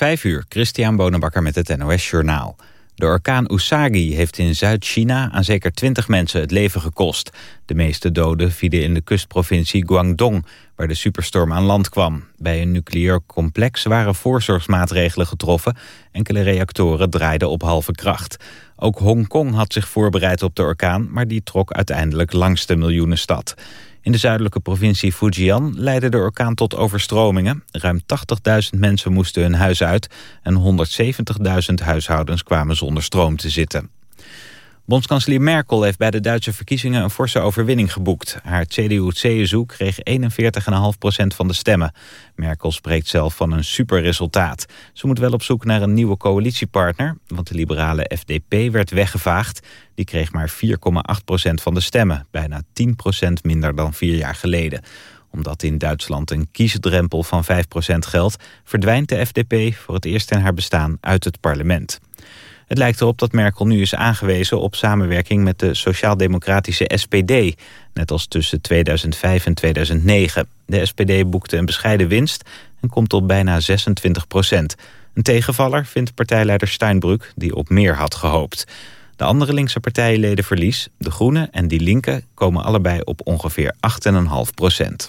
Vijf uur, Christian Bonenbakker met het NOS Journaal. De orkaan Usagi heeft in Zuid-China aan zeker twintig mensen het leven gekost. De meeste doden vielen in de kustprovincie Guangdong, waar de superstorm aan land kwam. Bij een nucleair complex waren voorzorgsmaatregelen getroffen. Enkele reactoren draaiden op halve kracht. Ook Hongkong had zich voorbereid op de orkaan, maar die trok uiteindelijk langs de miljoenenstad. In de zuidelijke provincie Fujian leidde de orkaan tot overstromingen. Ruim 80.000 mensen moesten hun huis uit en 170.000 huishoudens kwamen zonder stroom te zitten. Bondskanselier Merkel heeft bij de Duitse verkiezingen een forse overwinning geboekt. Haar CDU-CSU kreeg 41,5% van de stemmen. Merkel spreekt zelf van een superresultaat. Ze moet wel op zoek naar een nieuwe coalitiepartner, want de liberale FDP werd weggevaagd. Die kreeg maar 4,8% van de stemmen, bijna 10% minder dan vier jaar geleden omdat in Duitsland een kiesdrempel van 5% geldt... verdwijnt de FDP voor het eerst in haar bestaan uit het parlement. Het lijkt erop dat Merkel nu is aangewezen op samenwerking met de sociaal-democratische SPD, net als tussen 2005 en 2009. De SPD boekte een bescheiden winst en komt op bijna 26 procent. Een tegenvaller vindt partijleider Steinbrück, die op meer had gehoopt. De andere linkse partijen leden verlies, de Groenen en Die Linke, komen allebei op ongeveer 8,5 procent.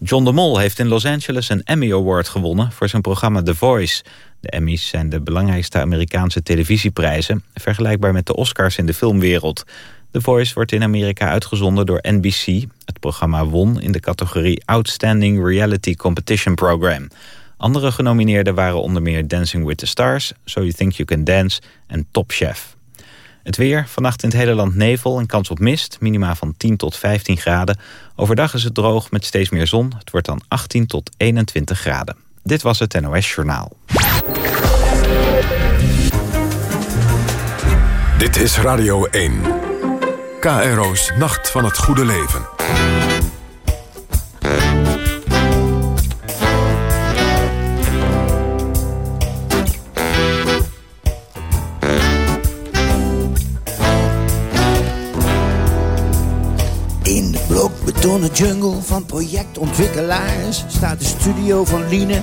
John de Mol heeft in Los Angeles een Emmy Award gewonnen voor zijn programma The Voice. De Emmys zijn de belangrijkste Amerikaanse televisieprijzen... vergelijkbaar met de Oscars in de filmwereld. The Voice wordt in Amerika uitgezonden door NBC. Het programma won in de categorie Outstanding Reality Competition Program. Andere genomineerden waren onder meer Dancing with the Stars... So You Think You Can Dance en Top Chef. Het weer, vannacht in het hele land nevel en kans op mist. Minima van 10 tot 15 graden. Overdag is het droog met steeds meer zon. Het wordt dan 18 tot 21 graden. Dit was het NOS Journaal. Dit is Radio 1. KRO's Nacht van het Goede Leven. In de blokbetonnen jungle van projectontwikkelaars staat de studio van Liene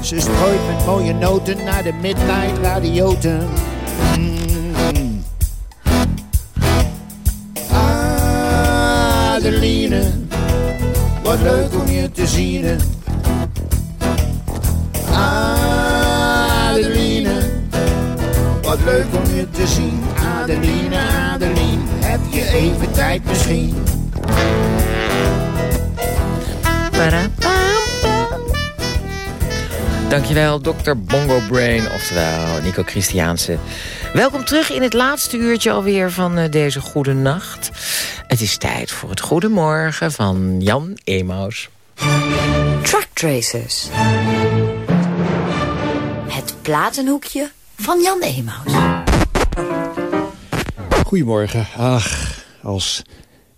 Ze strooit met mooie noten naar de midnight radioten. Mm. Adeline, wat leuk om je te zien. Adeline, wat leuk om je te zien. Adeline, Adeline, heb je even tijd misschien? Dankjewel, Dr. Bongo Brain, oftewel Nico Christiaanse. Welkom terug in het laatste uurtje alweer van uh, deze goede nacht. Het is tijd voor het Goedemorgen van Jan Emaus. Truck Tracers. Het platenhoekje van Jan Emaus. Goedemorgen. Ach, als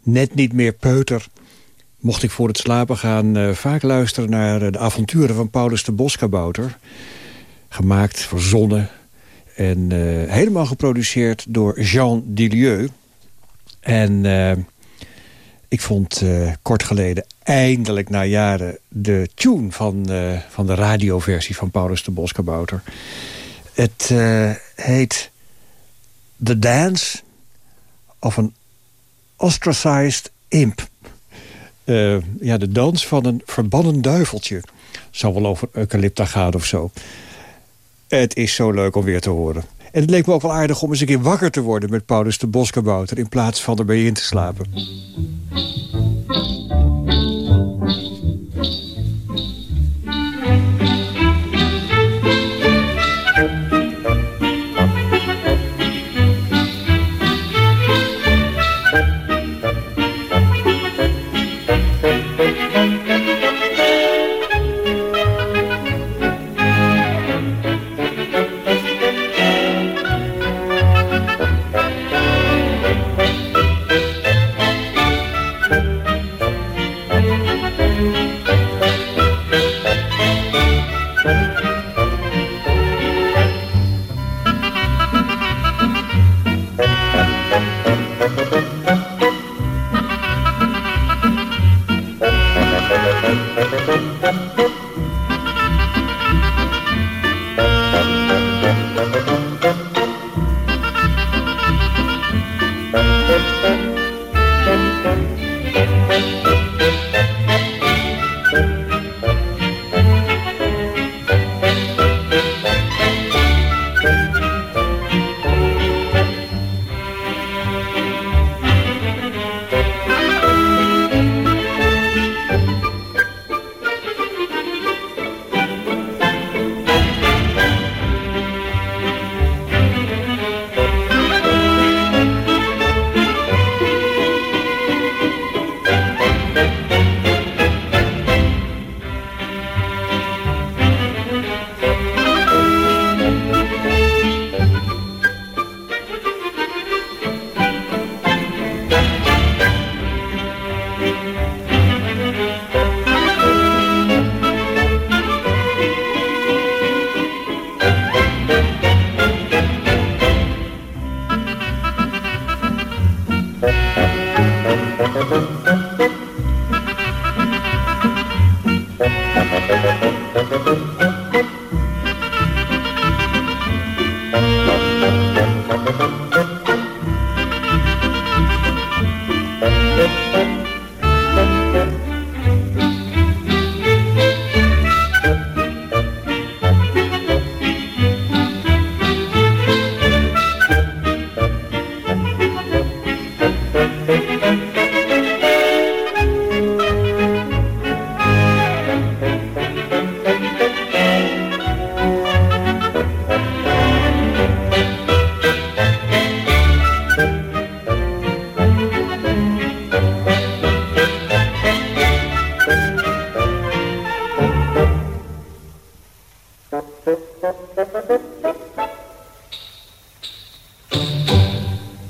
net niet meer peuter mocht ik voor het slapen gaan uh, vaak luisteren naar uh, de avonturen van Paulus de Boskabouter. Gemaakt, verzonnen en uh, helemaal geproduceerd door Jean Dilieu. En ik vond kort geleden eindelijk na jaren de tune van, van de radioversie van Paulus de Boskabouter. Het heet The Dance of an Ostracized Imp. Uh, ja, de dans van een verbannen duiveltje. Zou wel over eucalypta gaan of zo. Het is zo leuk om weer te horen. En het leek me ook wel aardig om eens een keer wakker te worden... met Paulus de Boskabouter in plaats van erbij in te slapen.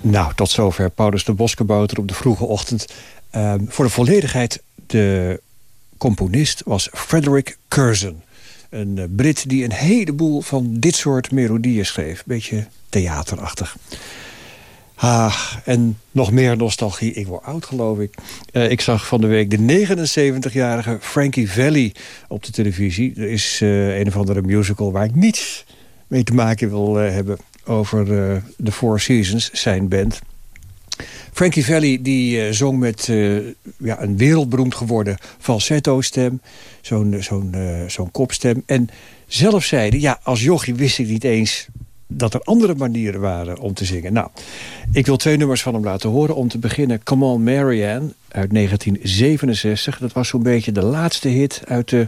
Nou, tot zover Paulus de Boskebouter op de vroege ochtend. Uh, voor de volledigheid, de componist was Frederick Curzon. Een uh, Brit die een heleboel van dit soort melodieën schreef. Beetje theaterachtig. Ah, en nog meer nostalgie. Ik word oud, geloof ik. Uh, ik zag van de week de 79-jarige Frankie Valli op de televisie. Er is uh, een of andere musical waar ik niets mee te maken wil uh, hebben... over de Four Seasons, zijn band. Frankie Valli die zong met ja, een wereldberoemd geworden falsetto-stem. Zo'n zo'n zo'n kopstem. En zelf zeiden, ja, als jochie wist ik niet eens dat er andere manieren waren om te zingen. Nou, ik wil twee nummers van hem laten horen. Om te beginnen Come On Marianne uit 1967. Dat was zo'n beetje de laatste hit uit de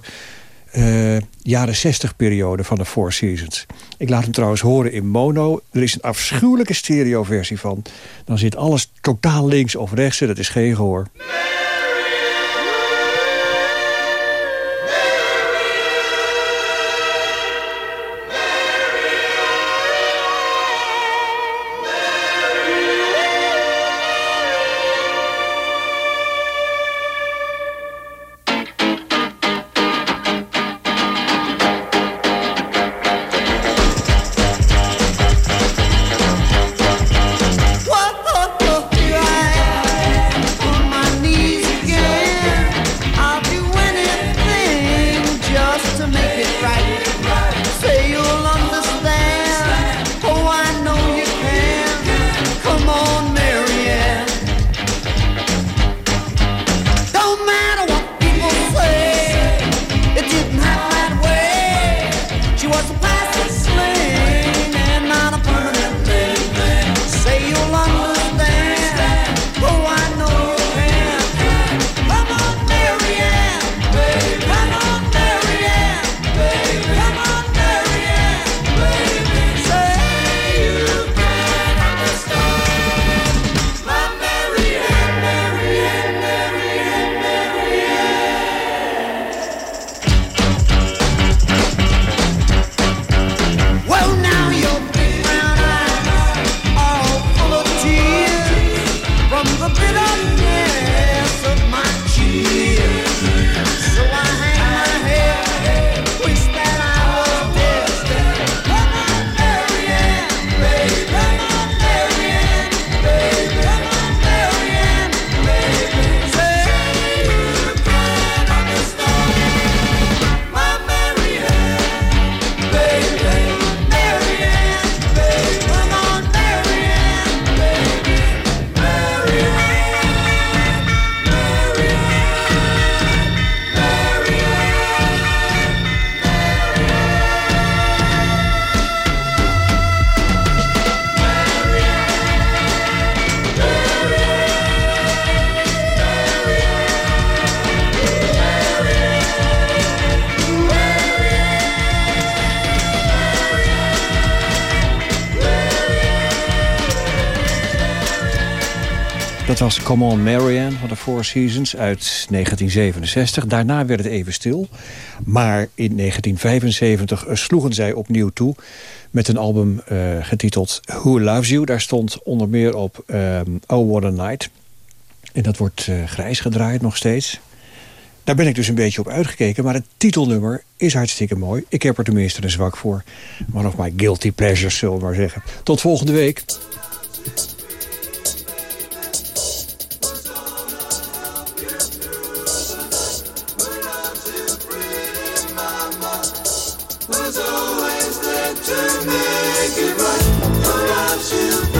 uh, jaren 60 periode van de Four Seasons. Ik laat hem trouwens horen in mono. Er is een afschuwelijke stereo versie van. Dan zit alles totaal links of rechts. Dat is geen gehoor. Come On Marianne van de Four Seasons uit 1967. Daarna werd het even stil. Maar in 1975 sloegen zij opnieuw toe met een album uh, getiteld Who Loves You. Daar stond onder meer op um, Oh What A Night. En dat wordt uh, grijs gedraaid nog steeds. Daar ben ik dus een beetje op uitgekeken. Maar het titelnummer is hartstikke mooi. Ik heb er tenminste een zwak voor. One of my guilty pleasures, zullen we maar zeggen. Tot volgende week. to make it right around you.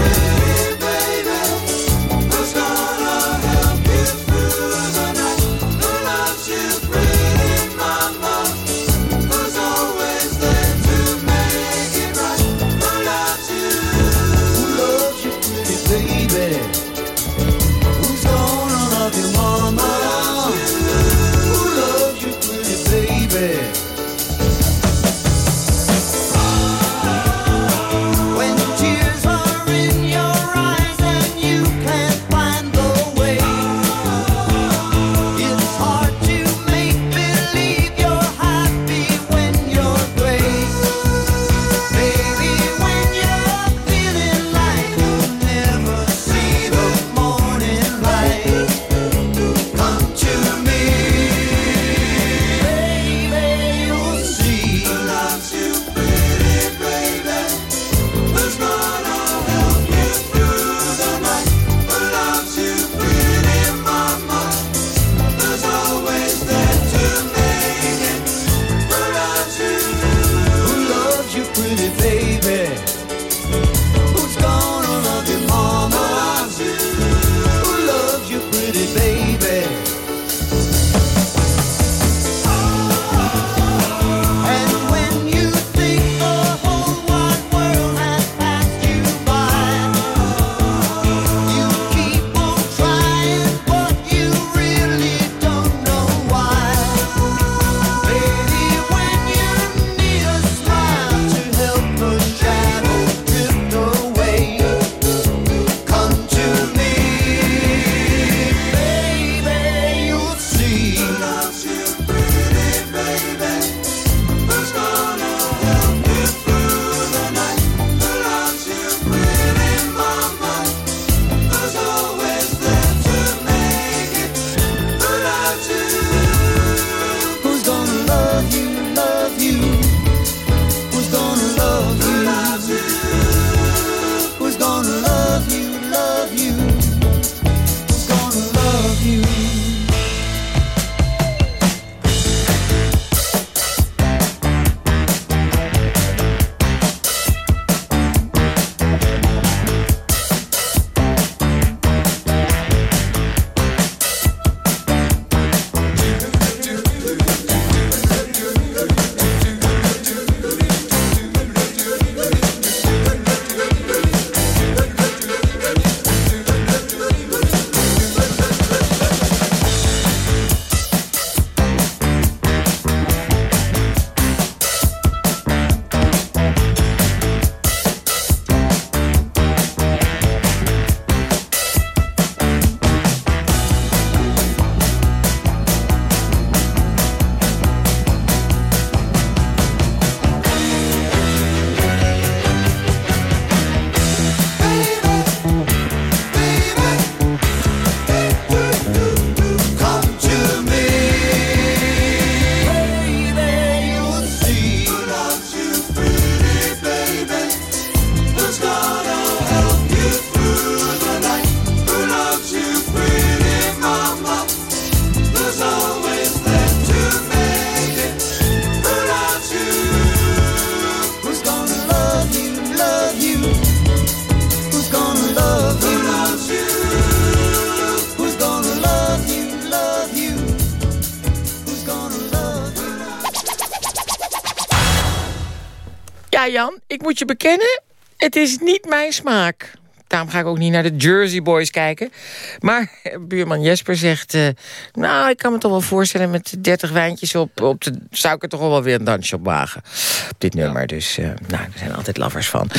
Is niet mijn smaak. Daarom ga ik ook niet naar de Jersey Boys kijken. Maar buurman Jesper zegt... Uh, nou, ik kan me toch wel voorstellen... met 30 wijntjes op, op de... zou ik er toch wel weer een dansje op wagen. Op dit nummer, dus... Uh, nou, er zijn altijd lovers van.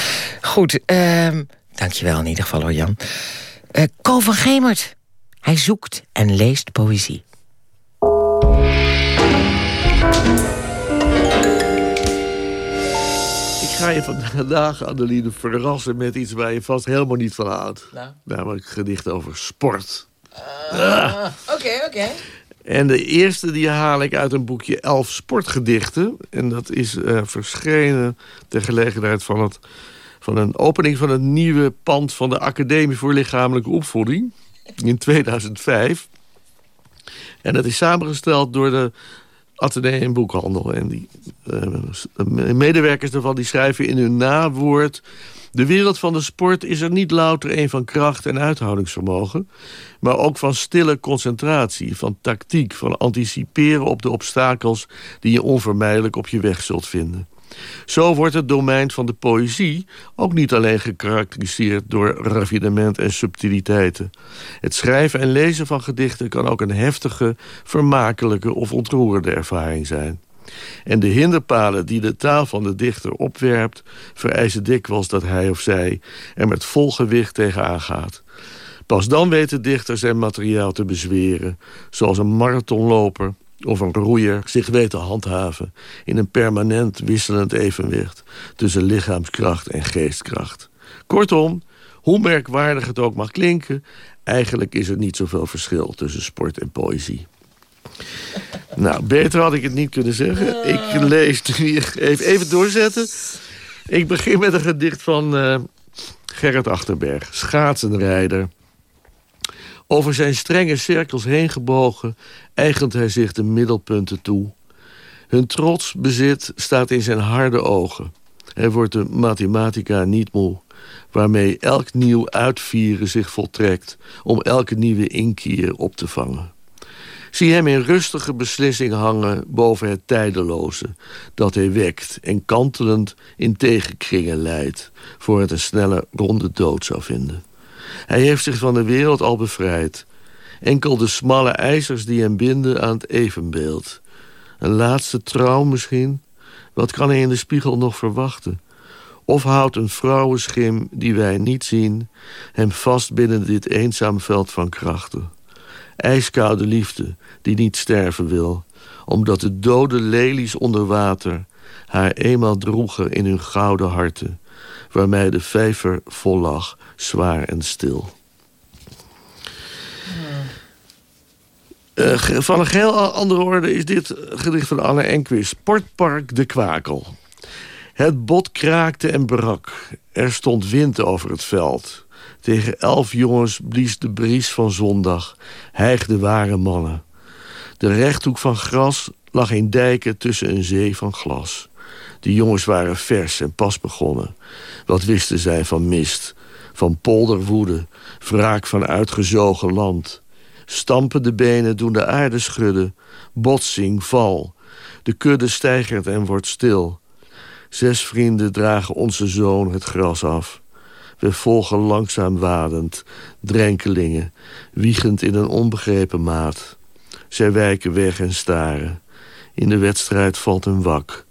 Goed, uh, dankjewel in ieder geval hoor, Jan. Uh, Ko van Gemert. Hij zoekt en leest poëzie. Ga je vandaag, Adeline, verrassen met iets waar je vast helemaal niet van houdt. Nou. Namelijk gedicht over sport. Uh, oké, oké. En de eerste die haal ik uit een boekje Elf Sportgedichten. En dat is uh, verschenen ter gelegenheid van, het, van een opening van het nieuwe pand... van de Academie voor Lichamelijke Opvoeding in 2005. En dat is samengesteld door de Atheneum Boekhandel. En die uh, medewerkers daarvan die schrijven in hun nawoord... De wereld van de sport is er niet louter een van kracht en uithoudingsvermogen... maar ook van stille concentratie, van tactiek... van anticiperen op de obstakels die je onvermijdelijk op je weg zult vinden. Zo wordt het domein van de poëzie ook niet alleen gekarakteriseerd door raffinement en subtiliteiten. Het schrijven en lezen van gedichten kan ook een heftige, vermakelijke of ontroerende ervaring zijn. En de hinderpalen die de taal van de dichter opwerpt... vereisen dikwijls dat hij of zij er met vol gewicht tegenaan gaat. Pas dan weet de dichter zijn materiaal te bezweren... zoals een marathonloper of een roeier zich weet te handhaven... in een permanent wisselend evenwicht tussen lichaamskracht en geestkracht. Kortom, hoe merkwaardig het ook mag klinken... eigenlijk is er niet zoveel verschil tussen sport en poëzie. Nou, beter had ik het niet kunnen zeggen. Ik lees hier even, doorzetten. Ik begin met een gedicht van uh, Gerrit Achterberg, schaatsenrijder... Over zijn strenge cirkels heen gebogen eigent hij zich de middelpunten toe. Hun trots bezit staat in zijn harde ogen. Hij wordt de mathematica niet moe, waarmee elk nieuw uitvieren zich voltrekt... om elke nieuwe inkier op te vangen. Zie hem in rustige beslissing hangen boven het tijdeloze... dat hij wekt en kantelend in tegenkringen leidt... voor het een snelle ronde dood zou vinden. Hij heeft zich van de wereld al bevrijd. Enkel de smalle ijzers die hem binden aan het evenbeeld. Een laatste trouw misschien? Wat kan hij in de spiegel nog verwachten? Of houdt een vrouwenschim die wij niet zien... hem vast binnen dit eenzaam veld van krachten? Ijskoude liefde die niet sterven wil... omdat de dode lelies onder water... haar eenmaal droegen in hun gouden harten... waarmee de vijver vol lag zwaar en stil. Uh, van een geheel andere orde is dit gedicht van Anne Enquist. Sportpark De Kwakel. Het bot kraakte en brak. Er stond wind over het veld. Tegen elf jongens blies de bries van zondag. Hijgde ware mannen. De rechthoek van gras lag in dijken tussen een zee van glas. De jongens waren vers en pas begonnen. Wat wisten zij van mist, van polderwoede, wraak van uitgezogen land. Stampen de benen doen de aarde schudden, botsing, val. De kudde stijgert en wordt stil. Zes vrienden dragen onze zoon het gras af. We volgen langzaam wadend, drenkelingen, wiegend in een onbegrepen maat. Zij wijken weg en staren. In de wedstrijd valt een wak.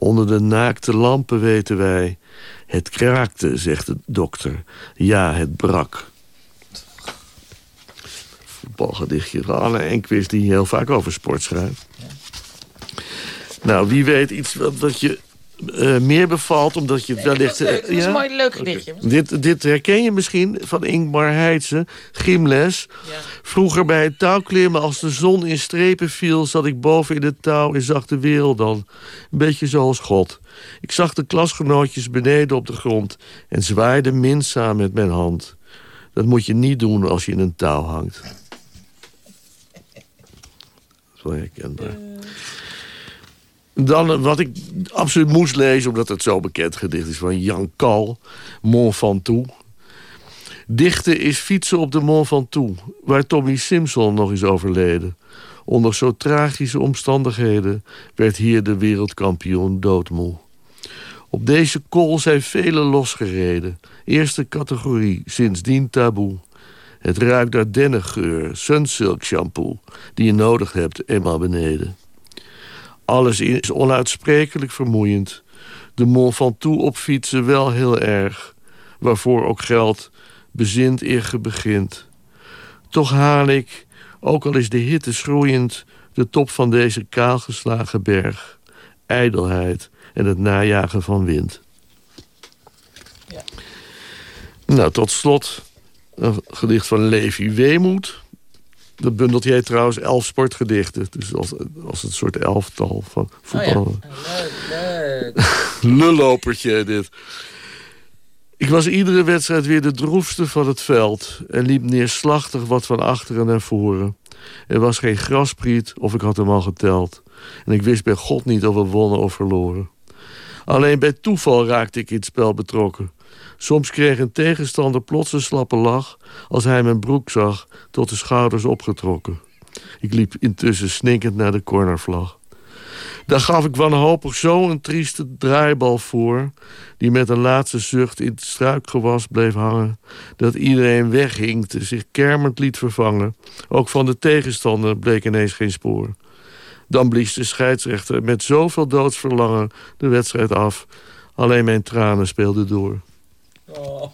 Onder de naakte lampen weten wij... Het kraakte, zegt de dokter. Ja, het brak. Voetbalgedichtje van Anne Enquist... die heel vaak over sport schrijft. Nou, wie weet iets wat, wat je uh, meer bevalt, omdat je wellicht... Uh, dat is een mooi leuk gedichtje. Dit, dit herken je misschien van Ingmar Heitse, gymles. Ja. Vroeger bij het touwklimmen, als de zon in strepen viel... zat ik boven in het touw en zag de wereld dan. Een beetje zoals God. Ik zag de klasgenootjes beneden op de grond... en zwaaide minzaam met mijn hand. Dat moet je niet doen als je in een touw hangt. Dat is wel herkenbaar. Dan wat ik absoluut moest lezen, omdat het zo bekend gedicht is... van Jan Kal, Mont Ventoux. Dichten is fietsen op de Mont Ventoux... waar Tommy Simpson nog is overleden. Onder zo tragische omstandigheden werd hier de wereldkampioen doodmoe. Op deze kool zijn velen losgereden. Eerste categorie, sindsdien taboe. Het ruikt naar dennengeur, sunsilk shampoo... die je nodig hebt eenmaal beneden. Alles is onuitsprekelijk vermoeiend. De Mont Ventoux opfietsen wel heel erg. Waarvoor ook geld bezint eer ge begint. Toch haal ik, ook al is de hitte schroeiend... de top van deze kaalgeslagen berg. Ijdelheid en het najagen van wind. Ja. Nou, tot slot een gedicht van Levi Weemoed. Dat bundelt jij trouwens elf sportgedichten. Dus als, als een soort elftal van voetbal. Oh ja. Leuk, leuk. Lullopertje dit. Ik was iedere wedstrijd weer de droefste van het veld... en liep neerslachtig wat van achteren naar voren. Er was geen graspriet of ik had hem al geteld. En ik wist bij God niet of we wonnen of verloren. Alleen bij toeval raakte ik in het spel betrokken. Soms kreeg een tegenstander plots een slappe lach... als hij mijn broek zag, tot de schouders opgetrokken. Ik liep intussen snikkend naar de cornervlag. Daar gaf ik wanhopig zo een trieste draaibal voor... die met een laatste zucht in het struikgewas bleef hangen... dat iedereen weghinkte, zich kermend liet vervangen. Ook van de tegenstander bleek ineens geen spoor. Dan blies de scheidsrechter met zoveel doodsverlangen de wedstrijd af. Alleen mijn tranen speelden door. Oh.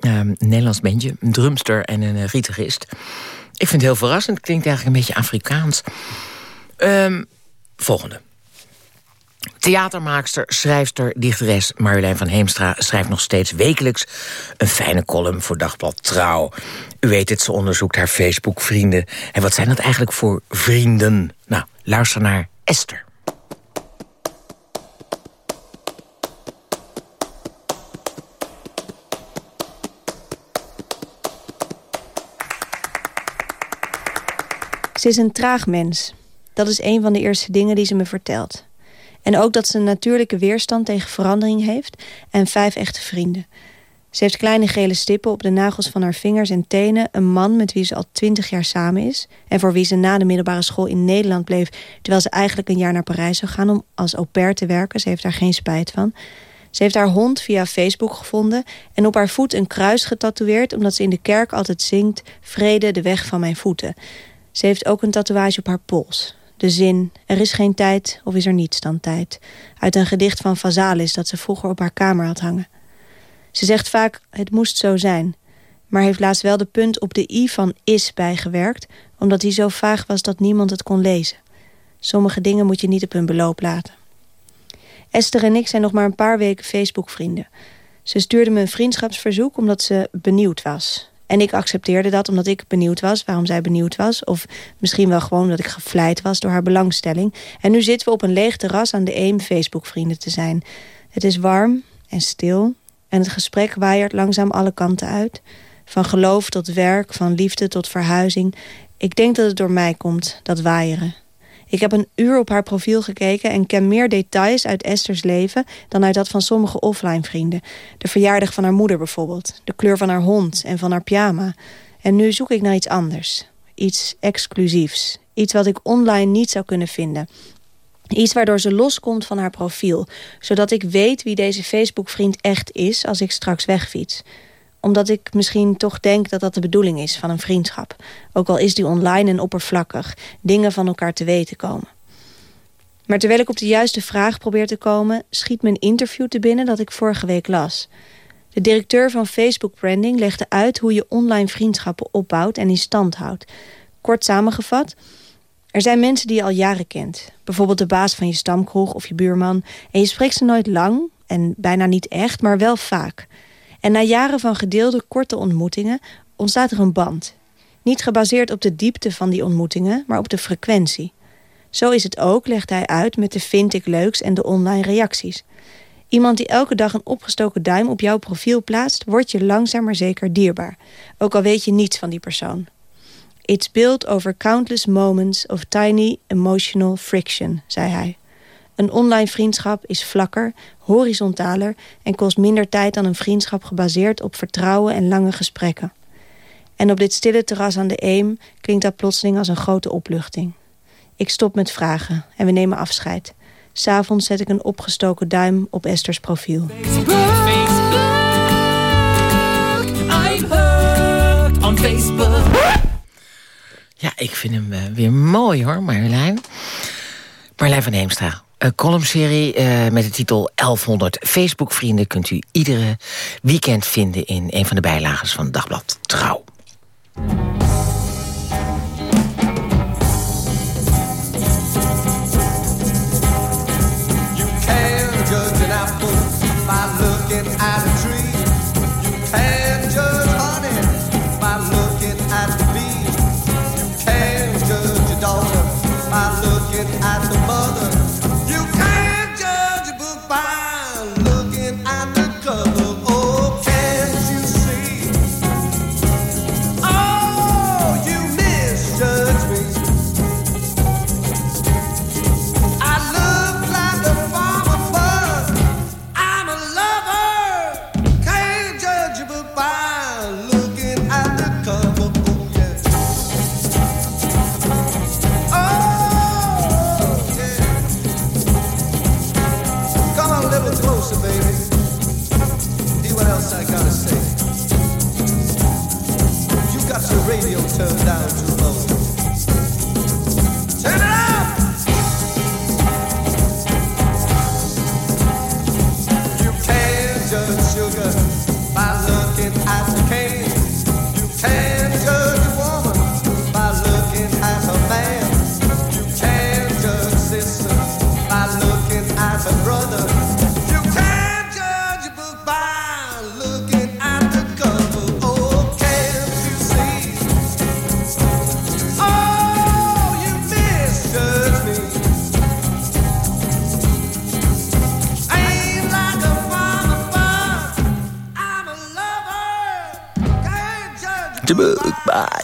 Ehm, een Nederlands bandje, een drumster en een uh. Ik vind het heel verrassend. Het klinkt eigenlijk een beetje Afrikaans. Ehm, volgende. Theatermaakster, schrijfster, dichteres Marjolein van Heemstra... schrijft nog steeds wekelijks een fijne column voor Dagblad Trouw. U weet het, ze onderzoekt haar Facebook-vrienden. En wat zijn dat eigenlijk voor vrienden? Nou, luister naar Esther. Ze is een traag mens. Dat is een van de eerste dingen die ze me vertelt. En ook dat ze een natuurlijke weerstand tegen verandering heeft... en vijf echte vrienden. Ze heeft kleine gele stippen op de nagels van haar vingers en tenen... een man met wie ze al twintig jaar samen is... en voor wie ze na de middelbare school in Nederland bleef... terwijl ze eigenlijk een jaar naar Parijs zou gaan om als au pair te werken. Ze heeft daar geen spijt van. Ze heeft haar hond via Facebook gevonden... en op haar voet een kruis getatoeëerd... omdat ze in de kerk altijd zingt... Vrede de weg van mijn voeten... Ze heeft ook een tatoeage op haar pols. De zin, er is geen tijd of is er niets dan tijd. Uit een gedicht van Vazalis dat ze vroeger op haar kamer had hangen. Ze zegt vaak, het moest zo zijn. Maar heeft laatst wel de punt op de i van is bijgewerkt... omdat die zo vaag was dat niemand het kon lezen. Sommige dingen moet je niet op hun beloop laten. Esther en ik zijn nog maar een paar weken Facebook-vrienden. Ze stuurde me een vriendschapsverzoek omdat ze benieuwd was. En ik accepteerde dat omdat ik benieuwd was waarom zij benieuwd was. Of misschien wel gewoon omdat ik gevleid was door haar belangstelling. En nu zitten we op een leeg terras aan de Eem Facebook-vrienden te zijn. Het is warm en stil. En het gesprek waaiert langzaam alle kanten uit. Van geloof tot werk, van liefde tot verhuizing. Ik denk dat het door mij komt, dat waaieren. Ik heb een uur op haar profiel gekeken en ken meer details uit Esther's leven dan uit dat van sommige offline vrienden. De verjaardag van haar moeder bijvoorbeeld, de kleur van haar hond en van haar pyjama. En nu zoek ik naar iets anders. Iets exclusiefs. Iets wat ik online niet zou kunnen vinden. Iets waardoor ze loskomt van haar profiel. Zodat ik weet wie deze Facebook-vriend echt is als ik straks wegfiets. Omdat ik misschien toch denk dat dat de bedoeling is van een vriendschap. Ook al is die online en oppervlakkig. Dingen van elkaar te weten komen. Maar terwijl ik op de juiste vraag probeer te komen... schiet mijn interview te binnen dat ik vorige week las. De directeur van Facebook Branding legde uit... hoe je online vriendschappen opbouwt en in stand houdt. Kort samengevat... Er zijn mensen die je al jaren kent. Bijvoorbeeld de baas van je stamkroeg of je buurman. En je spreekt ze nooit lang en bijna niet echt, maar wel vaak. En na jaren van gedeelde korte ontmoetingen ontstaat er een band. Niet gebaseerd op de diepte van die ontmoetingen, maar op de frequentie. Zo is het ook, legt hij uit, met de vind ik leuks en de online reacties. Iemand die elke dag een opgestoken duim op jouw profiel plaatst... wordt je langzaam maar zeker dierbaar. Ook al weet je niets van die persoon. It's built over countless moments of tiny emotional friction, zei hij. Een online vriendschap is vlakker, horizontaler en kost minder tijd dan een vriendschap gebaseerd op vertrouwen en lange gesprekken. En op dit stille terras aan de Eem klinkt dat plotseling als een grote opluchting. Ik stop met vragen en we nemen afscheid. S'avonds zet ik een opgestoken duim op Esther's profiel. Hooked on Facebook. Ja, ik vind hem eh, weer mooi hoor, Marjolein. Marjolein van Heemstra. Een columnserie eh, met de titel 1100 Facebook-vrienden... kunt u iedere weekend vinden in een van de bijlagen van het dagblad Trouw.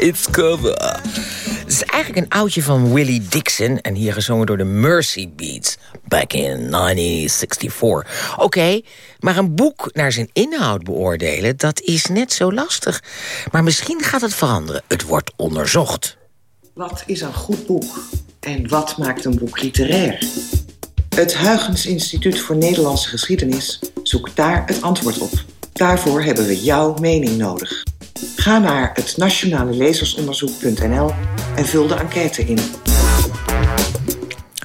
Its cover. Het is eigenlijk een oudje van Willie Dixon... en hier gezongen door de Mercy Beats. Back in 1964. Oké, maar een boek naar zijn inhoud beoordelen... dat is net zo lastig. Maar misschien gaat het veranderen. Het wordt onderzocht. Wat is een goed boek? En wat maakt een boek literair? Het Huygens Instituut voor Nederlandse Geschiedenis zoekt daar het antwoord op. Daarvoor hebben we jouw mening nodig. Ga naar het nationale lezersonderzoek.nl en vul de enquête in.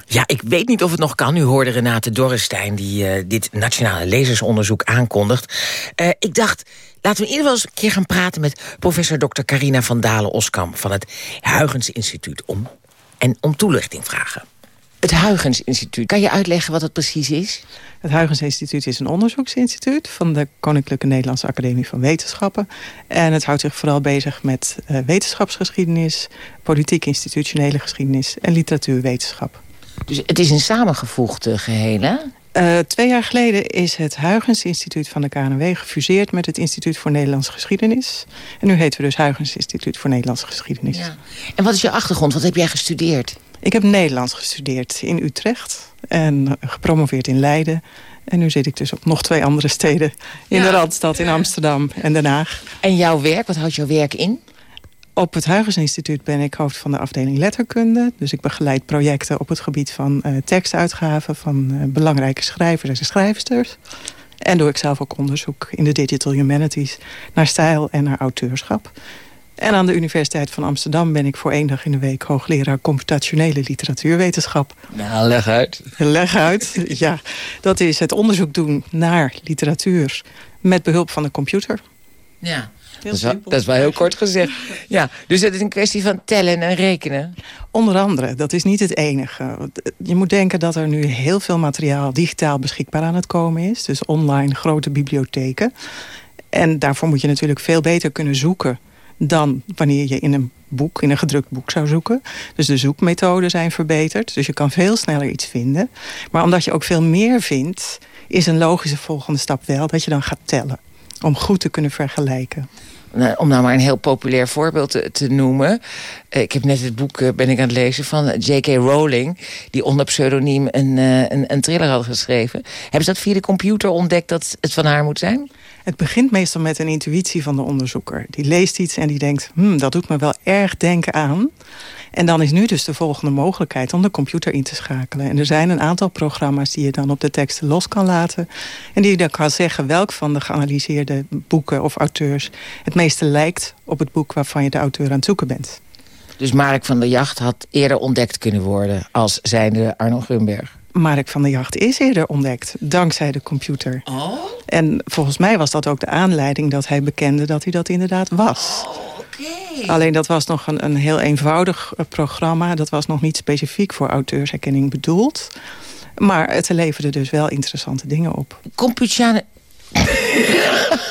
Ja, ik weet niet of het nog kan. U hoorde Renate Dorrestein die eh, dit nationale lezersonderzoek aankondigt. Eh, ik dacht, laten we in ieder geval eens een keer gaan praten... met professor Dr. Carina van Dalen-Oskam van het Huygens Instituut... Om, en om toelichting vragen. Het Huygens Instituut, kan je uitleggen wat het precies is? Het Huygens Instituut is een onderzoeksinstituut van de Koninklijke Nederlandse Academie van Wetenschappen. En het houdt zich vooral bezig met uh, wetenschapsgeschiedenis, politiek institutionele geschiedenis en literatuurwetenschap. Dus het is een samengevoegd geheel, hè? Uh, twee jaar geleden is het Huygens Instituut van de KNW gefuseerd met het Instituut voor Nederlandse Geschiedenis. En nu heten we dus Huygens Instituut voor Nederlandse Geschiedenis. Ja. En wat is je achtergrond? Wat heb jij gestudeerd? Ik heb Nederlands gestudeerd in Utrecht en gepromoveerd in Leiden. En nu zit ik dus op nog twee andere steden. In de Randstad, in Amsterdam en Den Haag. En jouw werk, wat houdt jouw werk in? Op het Huygens Instituut ben ik hoofd van de afdeling letterkunde. Dus ik begeleid projecten op het gebied van uh, tekstuitgaven... van uh, belangrijke schrijvers en schrijfsters. En doe ik zelf ook onderzoek in de Digital Humanities... naar stijl en naar auteurschap. En aan de Universiteit van Amsterdam ben ik voor één dag in de week... hoogleraar computationele literatuurwetenschap. Nou, leg uit. Leg uit, ja. Dat is het onderzoek doen naar literatuur met behulp van de computer. Ja, dat is, wel, dat is, wel, heel kort gezegd. Ja, dus het is een kwestie van tellen en rekenen. Onder andere, dat is niet het enige. Je moet denken dat er nu heel veel materiaal digitaal beschikbaar aan het komen is. Dus online grote bibliotheken. En daarvoor moet je natuurlijk veel beter kunnen zoeken dan wanneer je in een boek, in een gedrukt boek zou zoeken. Dus de zoekmethoden zijn verbeterd. Dus je kan veel sneller iets vinden. Maar omdat je ook veel meer vindt... is een logische volgende stap wel dat je dan gaat tellen. Om goed te kunnen vergelijken. Om nou maar een heel populair voorbeeld te, noemen. Ik heb net het boek eh, ben ik aan het lezen van J.K. Rowling... die onder pseudoniem een, eh, een, een thriller had geschreven. Hebben ze dat via de computer ontdekt dat het van haar moet zijn? Het begint meestal met een intuïtie van de onderzoeker. Die leest iets en die denkt, hmm, dat doet me wel erg denken aan. En dan is nu dus de volgende mogelijkheid om de computer in te schakelen. En er zijn een aantal programma's die je dan op de teksten los kan laten. En die dan kan zeggen welk van de geanalyseerde boeken of auteurs... het meeste lijkt op het boek waarvan je de auteur aan het zoeken bent. Dus Mark van der Jacht had eerder ontdekt kunnen worden als zijnde Arno Grunberg? Mark van der Jacht is eerder ontdekt, dankzij de computer. Oh? En volgens mij was dat ook de aanleiding dat hij bekende dat hij dat inderdaad was. Oh, Alleen dat was nog een, een heel eenvoudig eh, programma. Dat was nog niet specifiek voor auteursherkenning bedoeld. Maar het leverde dus wel interessante dingen op. Computatione...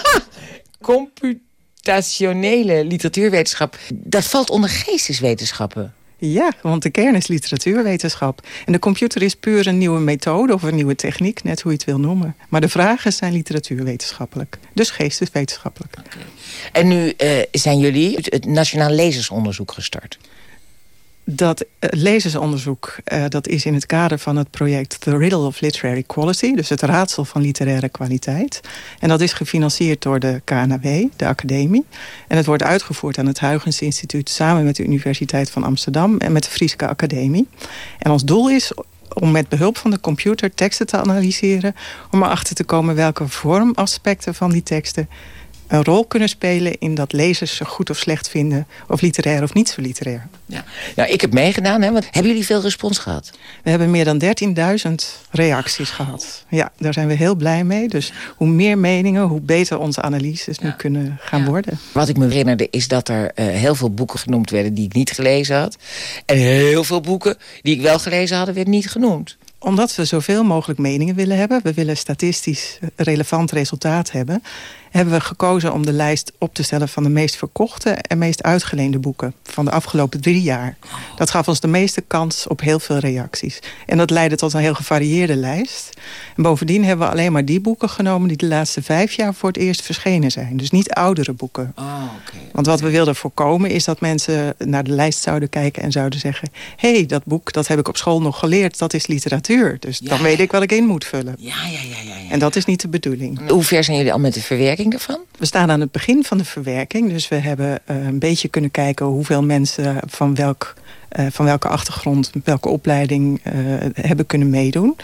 Computationele literatuurwetenschap, dat valt onder geesteswetenschappen. Ja, want de kern is literatuurwetenschap. En de computer is puur een nieuwe methode of een nieuwe techniek, net hoe je het wil noemen. Maar de vragen zijn literatuurwetenschappelijk. Dus geesteswetenschappelijk. Okay. En nu uh, zijn jullie het Nationaal Lezersonderzoek gestart dat uh, lezersonderzoek uh, dat is in het kader van het project The Riddle of Literary Quality. Dus het raadsel van literaire kwaliteit. En dat is gefinancierd door de KNW, de academie. En het wordt uitgevoerd aan het Huygens Instituut... samen met de Universiteit van Amsterdam en met de Frieske Academie. En ons doel is om met behulp van de computer teksten te analyseren... om erachter te komen welke vormaspecten van die teksten een rol kunnen spelen in dat lezers ze goed of slecht vinden... of literair of niet zo literair. Ja, nou, ik heb meegedaan. Hè, want hebben jullie veel respons gehad? We hebben meer dan 13.000 reacties gehad. Ja, daar zijn we heel blij mee. Dus hoe meer meningen, hoe beter onze analyses nu kunnen gaan worden. Wat ik me herinnerde is dat er uh, heel veel boeken genoemd werden... die ik niet gelezen had. En heel veel boeken die ik wel gelezen had, werden niet genoemd omdat we zoveel mogelijk meningen willen hebben... we willen statistisch relevant resultaat hebben hebben we gekozen om de lijst op te stellen... van de meest verkochte en meest uitgeleende boeken van de afgelopen drie jaar. Dat gaf ons de meeste kans op heel veel reacties. En dat leidde tot een heel gevarieerde lijst. En bovendien hebben we alleen maar die boeken genomen... die de laatste vijf jaar voor het eerst verschenen zijn. Dus niet oudere boeken. Oh, Want wat we wilden voorkomen is dat mensen naar de lijst zouden kijken... en zouden zeggen, hé, hey, dat boek dat heb ik op school nog geleerd... dat is literatuur. Dus dan weet ik wat ik in moet vullen. Ja, ja, ja, ja, En dat is niet de bedoeling. Hoe ver zijn jullie al met de verwerking? We staan aan het begin van de verwerking. Dus we hebben uh, een beetje kunnen kijken hoeveel mensen van, welk, uh, van welke achtergrond, welke opleiding uh, hebben kunnen meedoen.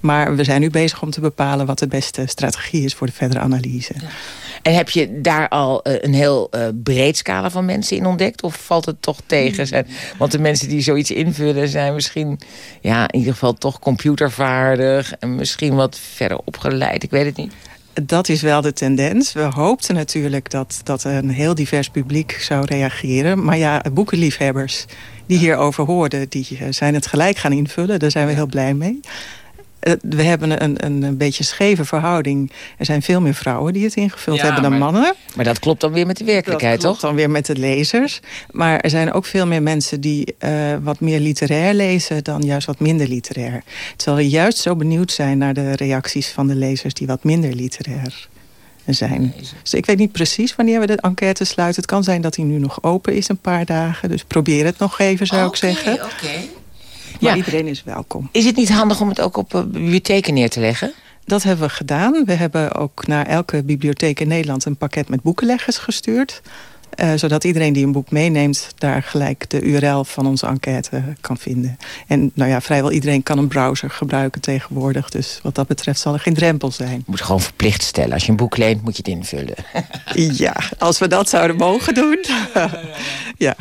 Maar we zijn nu bezig om te bepalen wat de beste strategie is voor de verdere analyse. Ja. En heb je daar al een heel breed scala van mensen in ontdekt? Of valt het toch tegen? Want de mensen die zoiets invullen zijn misschien... ja, in ieder geval toch computervaardig... en misschien wat verder opgeleid. Ik weet het niet dat is wel de tendens. We hoopten natuurlijk dat, dat een heel divers publiek zou reageren. Maar ja, boekenliefhebbers die hierover hoorden... die zijn het gelijk gaan invullen. Daar zijn we heel blij mee. Eh, We hebben een, een, een beetje scheve verhouding. Er zijn veel meer vrouwen die het ingevuld Ja, hebben dan maar- mannen. Maar dat klopt dan weer met de werkelijkheid, dat klopt toch? dan weer met de lezers. Maar er zijn ook veel meer mensen die eh, wat meer literair lezen... dan juist wat minder literair. Terwijl we juist zo benieuwd zijn naar de reacties van de lezers... die wat minder literair zijn. Dus ik weet niet precies wanneer we de enquête sluiten. Het kan zijn dat hij nu nog open is een paar dagen. Dus probeer het nog even, zou ik zeggen. Maar Ja. iedereen is welkom. Is het niet handig om het ook op eh, bibliotheken neer te leggen? Dat hebben we gedaan. We hebben ook naar elke bibliotheek in Nederland een pakket met boekenleggers gestuurd. Eh, zodat iedereen die een boek meeneemt daar gelijk de URL van onze enquête kan vinden. En nou ja, vrijwel iedereen kan een browser gebruiken tegenwoordig. Dus wat dat betreft zal er geen drempel zijn. Je moet gewoon verplicht stellen. Als je een boek leent, moet je het invullen. Ja, als we dat zouden mogen doen. ja.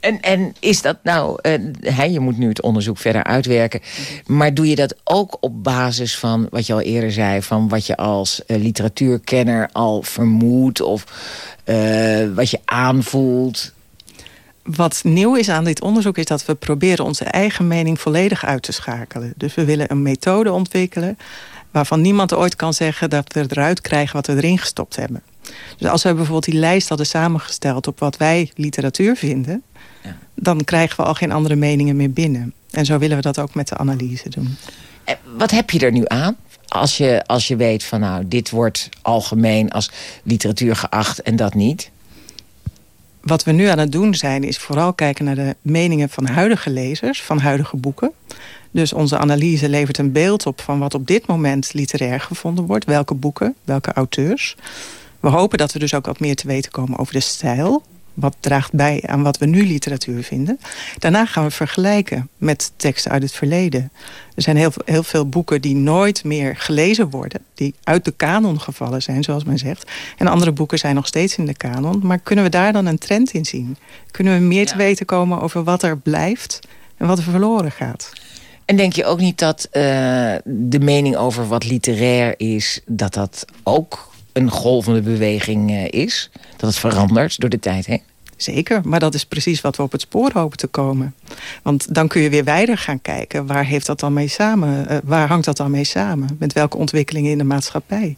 En, en is dat nou, eh, je moet nu het onderzoek verder uitwerken... maar doe je dat ook op basis van wat je al eerder zei... van wat je als eh, literatuurkenner al vermoedt... of eh, wat je aanvoelt? Wat nieuw is aan dit onderzoek is dat we proberen onze eigen mening volledig uit te schakelen. Dus we willen een methode ontwikkelen waarvan niemand ooit kan zeggen dat we eruit krijgen wat we erin gestopt hebben. Dus als we bijvoorbeeld die lijst hadden samengesteld op wat wij literatuur vinden, dan krijgen we al geen andere meningen meer binnen. En zo willen we dat ook met de analyse doen. Eh, Wat heb je er nu aan? Als je, als je weet van nou, dit wordt algemeen als literatuur geacht en dat niet. Wat we nu aan het doen zijn, is vooral kijken naar de meningen van huidige lezers, van huidige boeken. Dus onze analyse levert een beeld op van wat op dit moment literair gevonden wordt. Welke boeken, welke auteurs. We hopen dat we dus ook wat meer te weten komen over de stijl. Wat draagt bij aan wat we nu literatuur vinden. Daarna gaan we vergelijken met teksten uit het verleden. Er zijn heel, heel veel boeken die nooit meer gelezen worden. Die uit de kanon gevallen zijn, zoals men zegt. En andere boeken zijn nog steeds in de kanon. Maar kunnen we daar dan een trend in zien? Kunnen we meer te weten komen over wat er blijft en wat er verloren gaat? En denk je ook niet dat eh, de mening over wat literair is... dat dat ook een golvende beweging eh, is? Dat het verandert door de tijd heen? Zeker, maar dat is precies wat we op het spoor hopen te komen. Want dan kun je weer wijder gaan kijken. Waar, heeft dat dan mee samen, eh, waar hangt dat dan mee samen? Met welke ontwikkelingen in de maatschappij?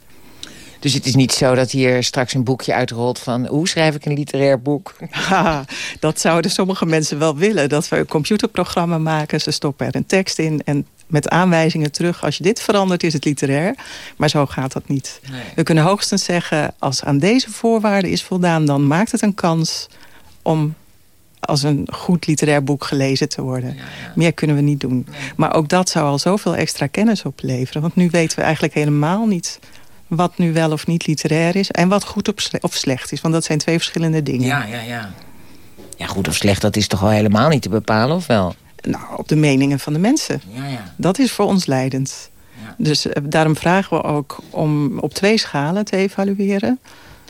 Dus het is niet zo dat hier straks een boekje uitrolt van... hoe schrijf ik een literair boek? Dat zouden sommige mensen wel willen. Dat we een computerprogramma maken, ze stoppen er een tekst in... en met aanwijzingen terug, als je dit verandert is het literair. Maar zo gaat dat niet. We kunnen hoogstens zeggen, als aan deze voorwaarden is voldaan... dan maakt het een kans om als een goed literair boek gelezen te worden. Meer kunnen we niet doen. Maar ook dat zou al zoveel extra kennis opleveren. Want nu weten we eigenlijk helemaal niet wat nu wel of niet literair is... en wat goed of sle- of slecht is. Want dat zijn twee verschillende dingen. Ja, ja, ja. Ja, goed of slecht, dat is toch al helemaal niet te bepalen, of wel? Nou, op de meningen van de mensen. Ja, ja. Dat is voor ons leidend. Dus eh, daarom vragen we ook om op twee schalen te evalueren.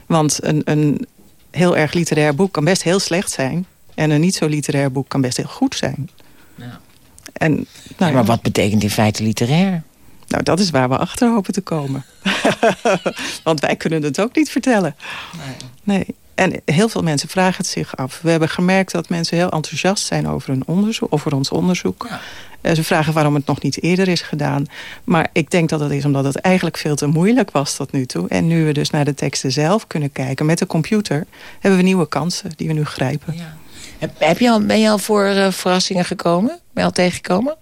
Want een, een heel erg literair boek kan best heel slecht zijn... en een niet zo literair boek kan best heel goed zijn. Ja. En, nou Ja, ja, maar wat betekent in feite literair? Nou, dat is waar we achter hopen te komen. Want wij kunnen het ook niet vertellen. Nee. En heel veel mensen vragen het zich af. We hebben gemerkt dat mensen heel enthousiast zijn over, een onderzoek, over ons onderzoek. Eh, Ze vragen waarom het nog niet eerder is gedaan. Maar ik denk dat het is omdat het eigenlijk veel te moeilijk was tot nu toe. En nu we dus naar de teksten zelf kunnen kijken met de computer... hebben we nieuwe kansen die we nu grijpen. Heb, heb je al, ben je al voor eh, verrassingen gekomen? Ben je al tegengekomen?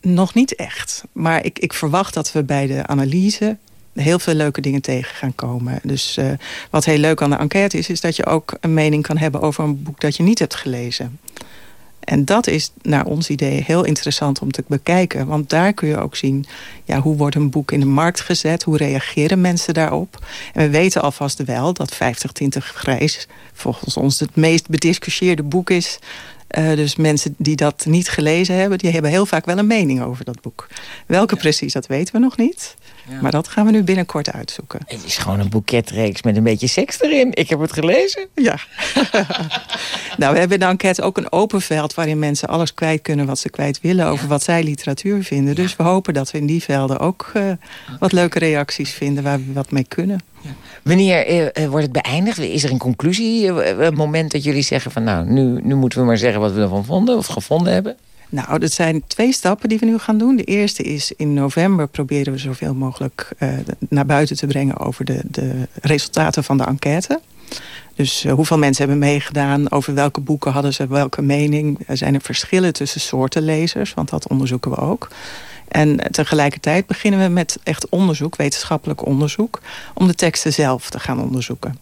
Nog niet echt. Maar ik, ik verwacht dat we bij de analyse heel veel leuke dingen tegen gaan komen. Dus eh, wat heel leuk aan de enquête is... is dat je ook een mening kan hebben over een boek dat je niet hebt gelezen. En dat is naar ons idee heel interessant om te bekijken. Want daar kun je ook zien ja, hoe wordt een boek in de markt gezet. Hoe reageren mensen daarop. En we weten alvast wel dat 50 Tinten Grijs... volgens ons het meest bediscussieerde boek is... Uh, dus mensen die dat niet gelezen hebben... die hebben heel vaak wel een mening over dat boek. Welke precies, dat weten we nog niet. Ja. Maar dat gaan we nu binnenkort uitzoeken. Het is gewoon een boeketreeks met een beetje seks erin. Ik heb het gelezen. Ja. nou, we hebben in de enquête ook een open veld... waarin mensen alles kwijt kunnen wat ze kwijt willen... over wat zij literatuur vinden. Dus we hopen dat we in die velden ook uh, wat leuke reacties vinden... waar we wat mee kunnen. Wanneer uh, wordt het beëindigd? Is er een conclusie? Uh, een moment dat jullie zeggen van... nou, nu, moeten we maar zeggen wat we ervan vonden of gevonden hebben? Nou, dat zijn twee stappen die we nu gaan doen. De eerste is in november proberen we zoveel mogelijk naar buiten te brengen over de, de resultaten van de enquête. Dus hoeveel mensen hebben meegedaan, over welke boeken hadden ze welke mening. Zijn er verschillen tussen soorten lezers, want dat onderzoeken we ook. En tegelijkertijd beginnen we met echt onderzoek, wetenschappelijk onderzoek... om de teksten zelf te gaan onderzoeken.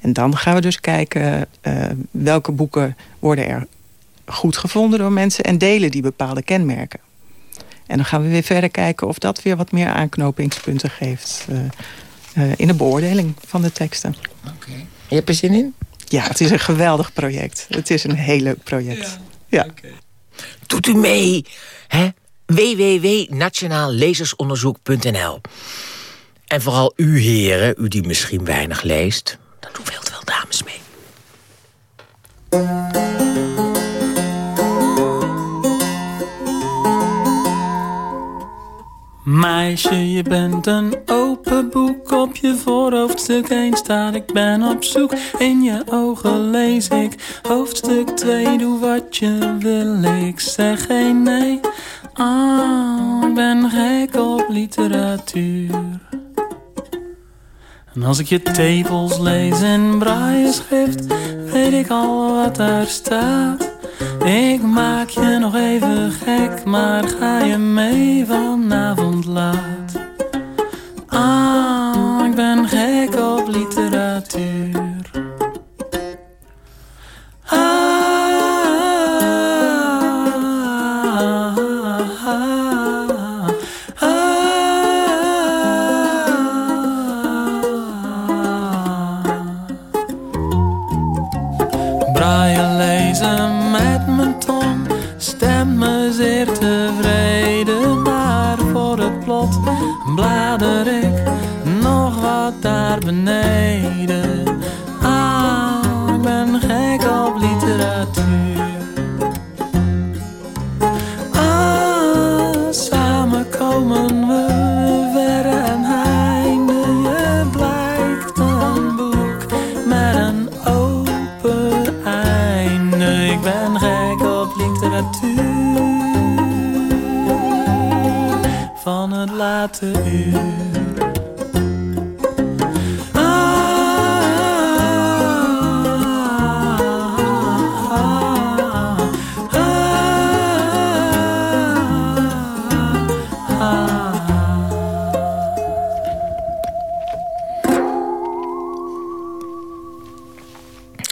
En dan gaan we dus kijken uh, welke boeken worden er goed gevonden door mensen... en delen die bepaalde kenmerken. En dan gaan we weer verder kijken of dat weer wat meer aanknopingspunten geeft... Uh, uh, in de beoordeling van de teksten. Okay. Je hebt er zin in? Ja, het is een geweldig project. Het is een heel leuk project. Ja. ja. Okay. Doet u mee, hè? www.nationaallezersonderzoek.nl En vooral u heren, u die misschien weinig leest... dan doen veel te veel dames mee. Meisje, je bent een open boek. Op je voorhoofdstuk 1 staat ik ben op zoek. In je ogen lees ik hoofdstuk 2. Doe wat je wil, ik zeg geen nee. Ah, ben gek op literatuur. En als ik je tepels lees in braille schrift, weet ik al wat daar staat. Ik maak je nog even gek, maar ga je mee vanavond laat? Ah,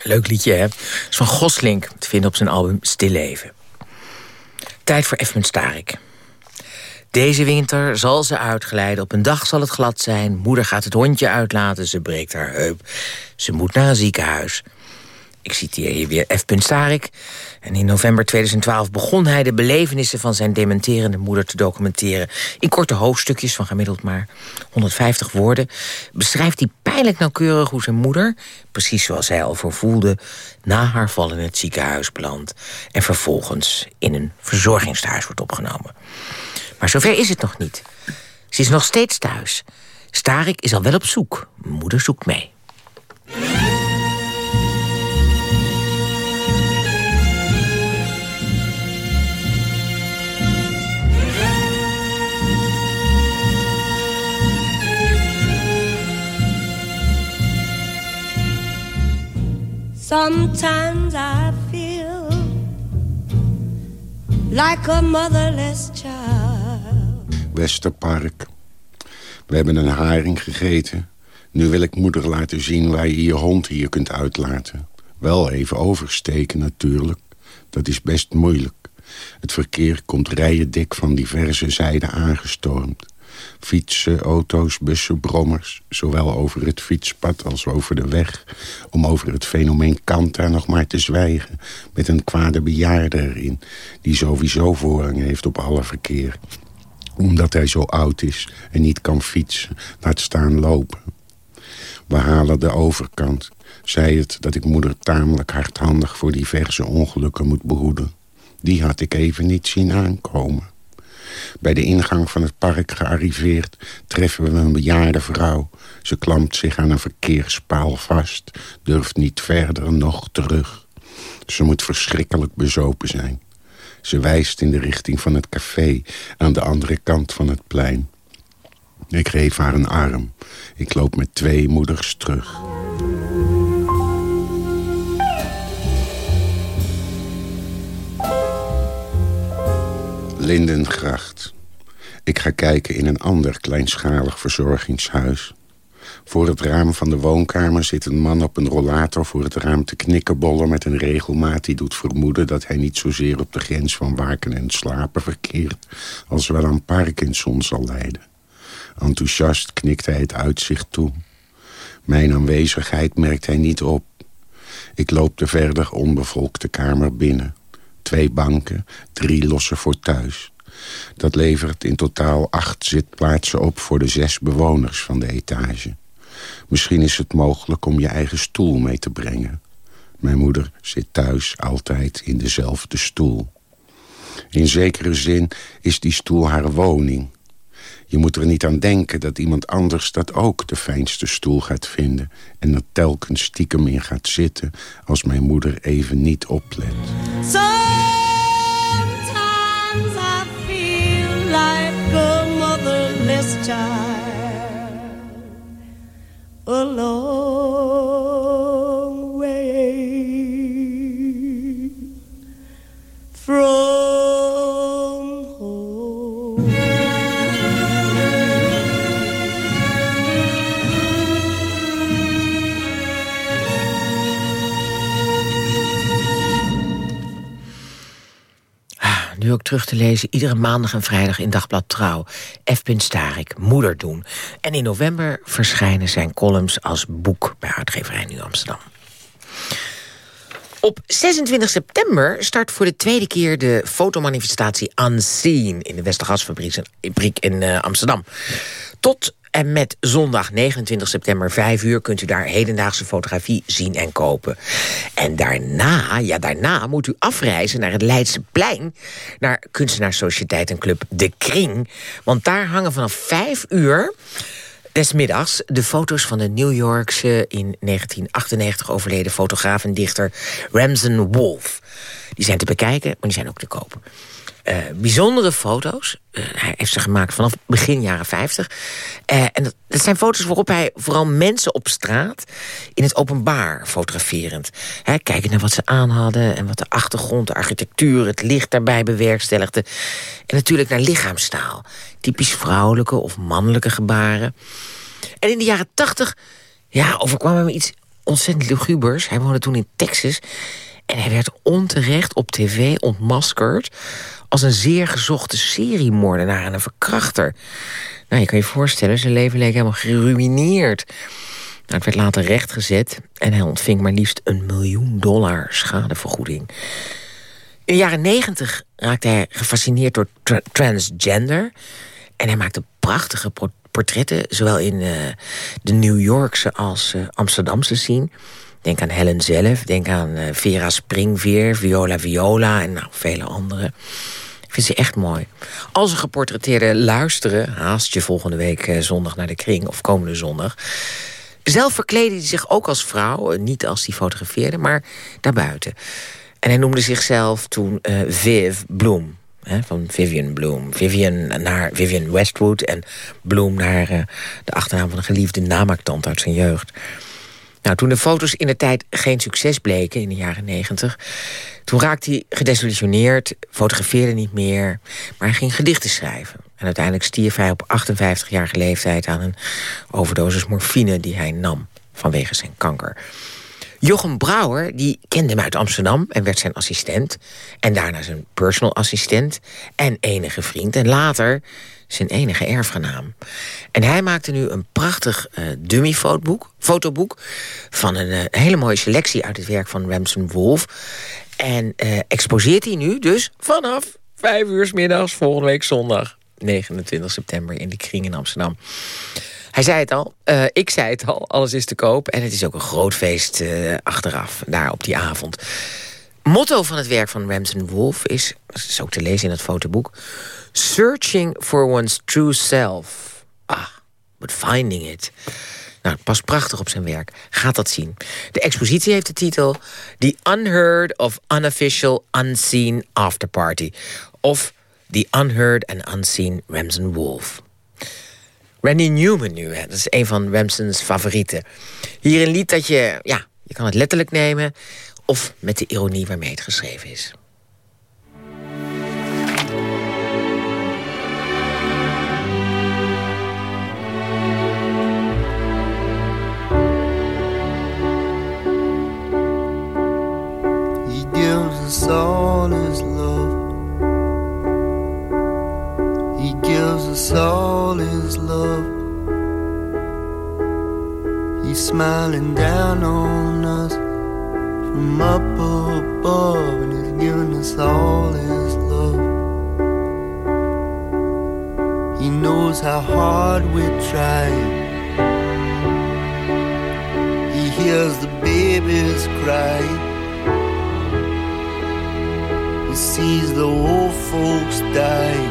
Leuk liedje, hè? Is van Goslink, te vinden op zijn album Stilleven. Tijd voor Edmund Starik. Deze winter zal ze uitglijden. Op een dag zal het glad zijn. Moeder gaat het hondje uitlaten. Ze breekt haar heup. Ze moet naar een ziekenhuis. Ik citeer hier weer F. Starik. En in november 2012 begon hij de belevenissen van zijn dementerende moeder te documenteren. In korte hoofdstukjes van gemiddeld maar 150 woorden... beschrijft hij pijnlijk nauwkeurig hoe zijn moeder... precies zoals hij al voor voelde... na haar val in het ziekenhuis belandt... en vervolgens in een verzorgingstehuis wordt opgenomen. Maar zover is het nog niet. Ze is nog steeds thuis. Starik is al wel op zoek. Moeder zoekt mee. Sometimes I feel like a motherless child. Westerpark. We hebben een haring gegeten. Nu wil ik moeder laten zien waar je je hond hier kunt uitlaten. Wel even oversteken natuurlijk. Dat is best moeilijk. Het verkeer komt rijen dik van diverse zijden aangestormd. Fietsen, auto's, bussen, brommers. Zowel over het fietspad als over de weg. Om over het fenomeen Kanta nog maar te zwijgen. Met een kwade bejaarde erin. Die sowieso voorrang heeft op alle verkeer. Omdat hij zo oud is en niet kan fietsen. Laat staan lopen. We halen de overkant. Zei het dat ik moeder tamelijk hardhandig voor diverse ongelukken moet behoeden. Die had ik even niet zien aankomen. Bij de ingang van het park gearriveerd treffen we een bejaarde vrouw. Ze klampt zich aan een verkeerspaal vast, durft niet verder nog terug. Ze moet verschrikkelijk bezopen zijn. Ze wijst in de richting van het café aan de andere kant van het plein. Ik geef haar een arm. Ik loop met twee moeders terug. Lindengracht. Ik ga kijken in een ander kleinschalig verzorgingshuis. Voor het raam van de woonkamer zit een man op een rollator voor het raam te knikkerbollen met een regelmaat die doet vermoeden dat hij niet zozeer op de grens van waken en slapen verkeert als wel aan Parkinson zal lijden. Enthousiast knikt hij het uitzicht toe. Mijn aanwezigheid merkt hij niet op. Ik loop de verder onbevolkte kamer binnen. Twee banken, drie lossen voor thuis. Dat levert in totaal acht zitplaatsen op voor de zes bewoners van de etage. Misschien is het mogelijk om je eigen stoel mee te brengen. Mijn moeder zit thuis altijd in dezelfde stoel. In zekere zin is die stoel haar woning. Je moet er niet aan denken dat iemand anders dat ook de fijnste stoel gaat vinden... en er telkens stiekem in gaat zitten als mijn moeder even niet oplet. Sometimes I feel like a motherless child, from terug te lezen, iedere maandag en vrijdag in Dagblad Trouw. F. Starik, Moeder doen. En in november verschijnen zijn columns als boek bij uitgeverij Nu Amsterdam. Op 26 september start voor de tweede keer de fotomanifestatie Unseen... in de Westergasfabriek in uh, Amsterdam. Tot en met zondag 29 september 5 uur kunt u daar hedendaagse fotografie zien en kopen. En daarna, ja daarna moet u afreizen naar het Leidseplein... naar kunstenaarssociëteit en club De Kring. Want daar hangen vanaf 5 uur desmiddags de foto's van de New Yorkse in 1998 overleden fotograaf en dichter Ramson Wolf. Die zijn te bekijken, maar die zijn ook te kopen. Uh, bijzondere foto's. Uh, hij heeft ze gemaakt vanaf begin jaren 50. Uh, en dat, dat, zijn foto's waarop hij vooral mensen op straat... in het openbaar fotograferend. Hè, kijken naar wat ze aan hadden... en wat de achtergrond, de architectuur, het licht daarbij bewerkstelligde. En natuurlijk naar lichaamstaal. Typisch vrouwelijke of mannelijke gebaren. En in de jaren 80 ja, overkwam hem iets ontzettend lugubers. Hij woonde toen in Texas... En hij werd onterecht op tv ontmaskerd als een zeer gezochte seriemoordenaar en een verkrachter. Nou, je kan je voorstellen, zijn leven leek helemaal geruineerd. Nou, het werd later rechtgezet en hij ontving maar liefst een miljoen dollar schadevergoeding. In de jaren negentig raakte hij gefascineerd door tra transgender. En hij maakte prachtige portretten, zowel in uh, de New Yorkse als uh, Amsterdamse scene. Denk aan Helen zelf, denk aan uh, Vera Springveer, Viola Viola en nou, vele anderen. Ik vind ze echt mooi. Als een geportretteerde luisteren, haast je volgende week uh, zondag naar de kring... of komende zondag. Zelf verkleedde hij zich ook als vrouw, uh, niet als die fotografeerde, maar daarbuiten. En hij noemde zichzelf toen Viv Bloom. Hè, van Vivian Bloom. Vivian naar Vivian Westwood en Bloom naar de achternaam van een geliefde namaaktante uit zijn jeugd. Nou, toen de foto's in de tijd geen succes bleken in de jaren negentig... toen raakte hij gedesillusioneerd, fotografeerde niet meer... maar hij ging gedichten schrijven. En uiteindelijk stierf hij op 58-jarige leeftijd... aan een overdosis morfine die hij nam vanwege zijn kanker. Jochem Brouwer die kende hem uit Amsterdam en werd zijn assistent. En daarna zijn personal assistent en enige vriend. En later zijn enige erfgenaam. En hij maakte nu een prachtig uh, dummy fotoboek, fotoboek... van een uh, hele mooie selectie uit het werk van Ramson Wolf. En uh, exposeert hij nu dus vanaf vijf uur s middags volgende week zondag... 29 september in de Kring in Amsterdam. Hij zei het al, ik zei het al, alles is te koop. En het is ook een groot feest achteraf, daar op die avond. Motto van het werk van Ramson Wolf is, dat is ook te lezen in het fotoboek... Searching for one's true self. Ah, but finding it. Nou, past prachtig op zijn werk. Gaat dat zien. De expositie heeft de titel... The Unheard of Unofficial Unseen Afterparty. Of The Unheard and Unseen Ramson Wolf. Randy Newman nu, hè. dat is een van Ramson's favorieten. Hier een lied dat je, ja, je kan het letterlijk nemen... of met de ironie waarmee het geschreven is. Crying. He sees the old folks die.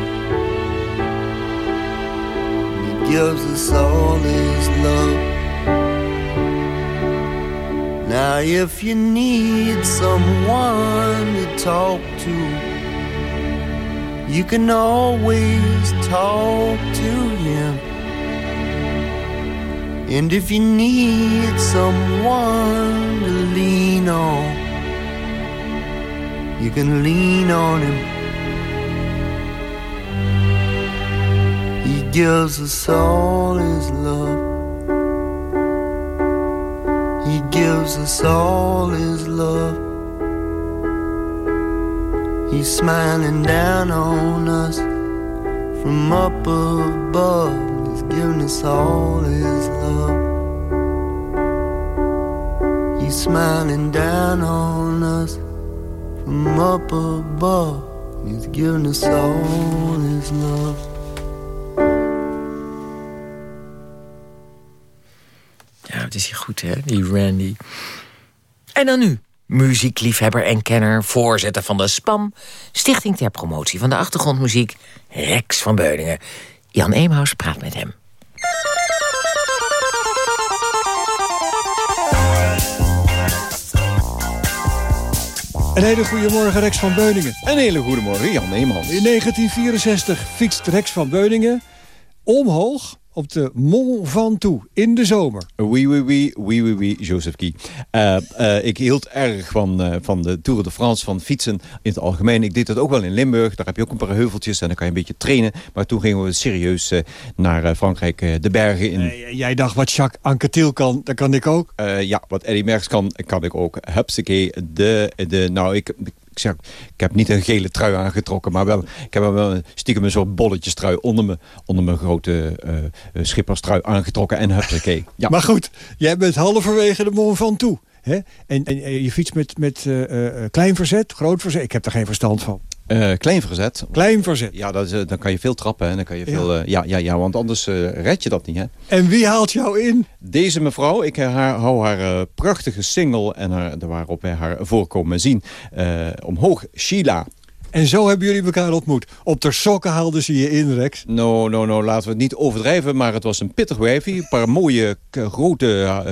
He gives us all his love. Now, if you need someone to talk to, you can always talk to him. And if you need someone to lean on, you can lean on him. He gives us all his love. He gives us all his love. He's smiling down on us from up above. Us all his love. He's smiling down on us from up above. He's giving us all his love. Ja, het is hier goed, hè, die Randy. En dan nu, muziekliefhebber en kenner, voorzitter van de SPAM... Stichting ter Promotie van de Achtergrondmuziek, Rex van Beuningen. Jan Eemhuis praat met hem. Een hele goede morgen, Rex van Beuningen. Een hele goede morgen, Jan Neemans. In 1964 fietst Rex van Beuningen omhoog op de Mont Ventoux in de zomer. Oui, oui, oui, oui, oui, oui, Joseph Kie. Eh, eh, ik hield erg van, eh, van de Tour de France, van fietsen in het algemeen. Ik deed dat ook wel in Limburg. Daar heb je ook een paar heuveltjes en dan kan je een beetje trainen. Maar toen gingen we serieus naar Frankrijk, de bergen in. jij dacht wat Jacques Anquetil kan, dat kan ik ook. ja, wat Eddie Merckx kan, kan ik ook. Hupsakee, de, de, nou, ik, ik zeg, ik heb niet een gele trui aangetrokken, maar wel, ik heb wel stiekem een soort bolletjestrui onder mijn, onder mijn grote uh, schipperstrui aangetrokken en hupsakee. Ja. Maar goed, jij bent halverwege de Mont Ventoux. Hè? En, en je fietst met, met uh, klein verzet, groot verzet. Ik heb er geen verstand van. Uh, klein verzet. Klein verzet. Ja, dat is, dan kan je veel trappen. En dan kan je veel, ja. ja, ja, ja, want anders uh, red je dat niet. Hè? En wie haalt jou in? Deze mevrouw. Ik haar, hou haar prachtige single en haar, waarop wij haar voorkomen zien. omhoog, Sheila. En zo hebben jullie elkaar ontmoet. Op de sokken haalden ze je in, Rex. No, no, no, laten we het niet overdrijven. Maar het was een pittig wijfie. Een paar mooie, grote...